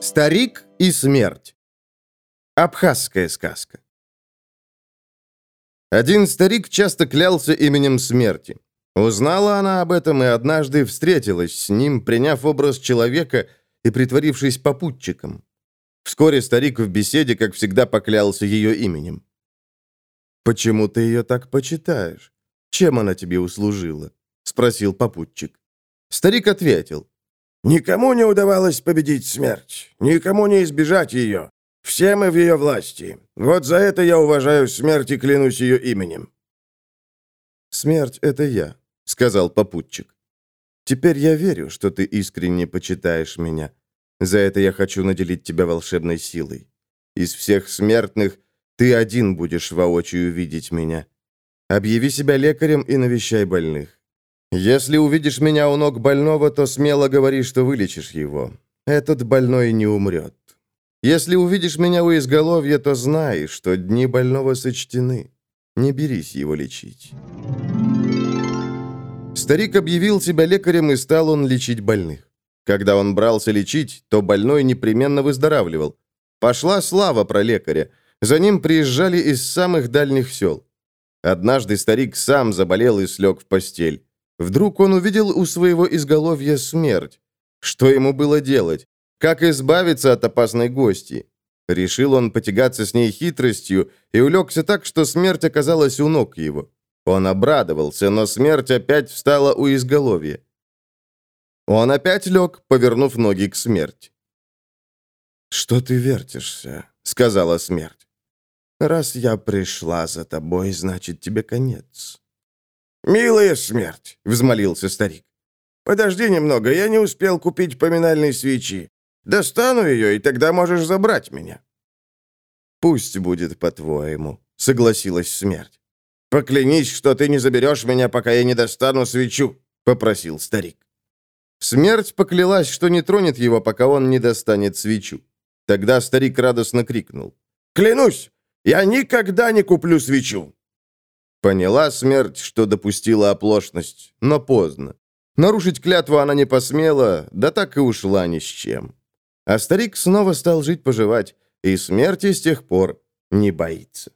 Старик и смерть. Абхазская сказка. Один старик часто клялся именем смерти. Узнала она об этом и однажды встретилась с ним, приняв образ человека и притворившись попутчиком. Вскоре старик в беседе, как всегда, поклялся ее именем. «Почему ты ее так почитаешь? Чем она тебе услужила?» — спросил попутчик. Старик ответил. «Никому не удавалось победить смерть, никому не избежать ее. Все мы в ее власти. Вот за это я уважаю смерть и клянусь ее именем». «Смерть — это я», — сказал попутчик. «Теперь я верю, что ты искренне почитаешь меня. За это я хочу наделить тебя волшебной силой. Из всех смертных ты один будешь воочию видеть меня. Объяви себя лекарем и навещай больных. Если увидишь меня у ног больного, то смело говори, что вылечишь его. Этот больной не умрет. Если увидишь меня у изголовья, то знай, что дни больного сочтены. Не берись его лечить». Старик объявил себя лекарем, и стал он лечить больных. Когда он брался лечить, то больной непременно выздоравливал. Пошла слава про лекаря. За ним приезжали из самых дальних сел. Однажды старик сам заболел и слег в постель. Вдруг он увидел у своего изголовья смерть. Что ему было делать? Как избавиться от опасной гости? Решил он потягаться с ней хитростью и улегся так, что смерть оказалась у ног его. Он обрадовался, но смерть опять встала у изголовья. Он опять лег, повернув ноги к смерти. «Что ты вертишься?» — сказала смерть. «Раз я пришла за тобой, значит, тебе конец». «Милая смерть!» — взмолился старик. «Подожди немного, я не успел купить поминальной свечи. Достану ее, и тогда можешь забрать меня». «Пусть будет по-твоему», — согласилась смерть. «Поклянись, что ты не заберешь меня, пока я не достану свечу», — попросил старик. Смерть поклялась, что не тронет его, пока он не достанет свечу. Тогда старик радостно крикнул. «Клянусь, я никогда не куплю свечу!» Поняла смерть, что допустила оплошность, но поздно. Нарушить клятву она не посмела, да так и ушла ни с чем. А старик снова стал жить-поживать, и смерти с тех пор не боится.